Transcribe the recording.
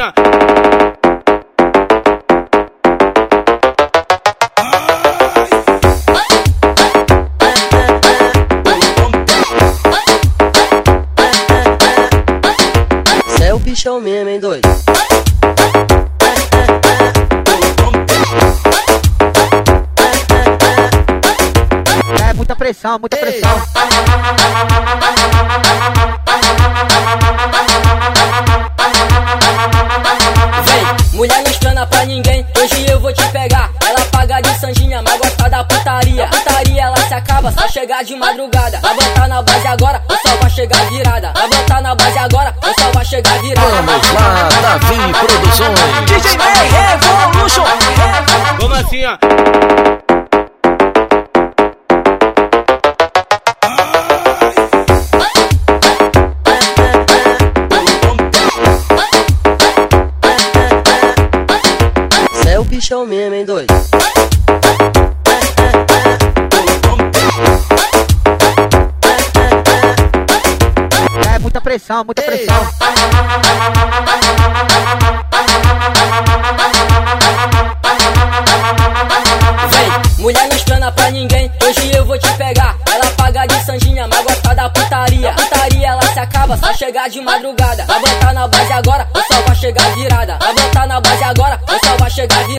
ó. Cê é o bichão mesmo, hein, doido? É muita pressão, muita pressão. Acaba só chegar de madrugada. Vai botar na base agora, ou só vai chegar virada. Vai botar na base agora, ou só vai chegar virada. Vamos lá, Davi Produções. DJ Ney Revolution! Vamos assim, ó. Cê é o bichão mesmo, hein, doido? É muita pressão, muita pressão. Vem, mulher não espana pra ninguém, hoje eu vou te pegar. Ela paga de sanjinha, mas gosta da putaria. Putaria ela se acaba só chegar de madrugada. Vai botar na base agora, ou só vai chegar virada. Vai botar na base agora, ou só vai chegar virada.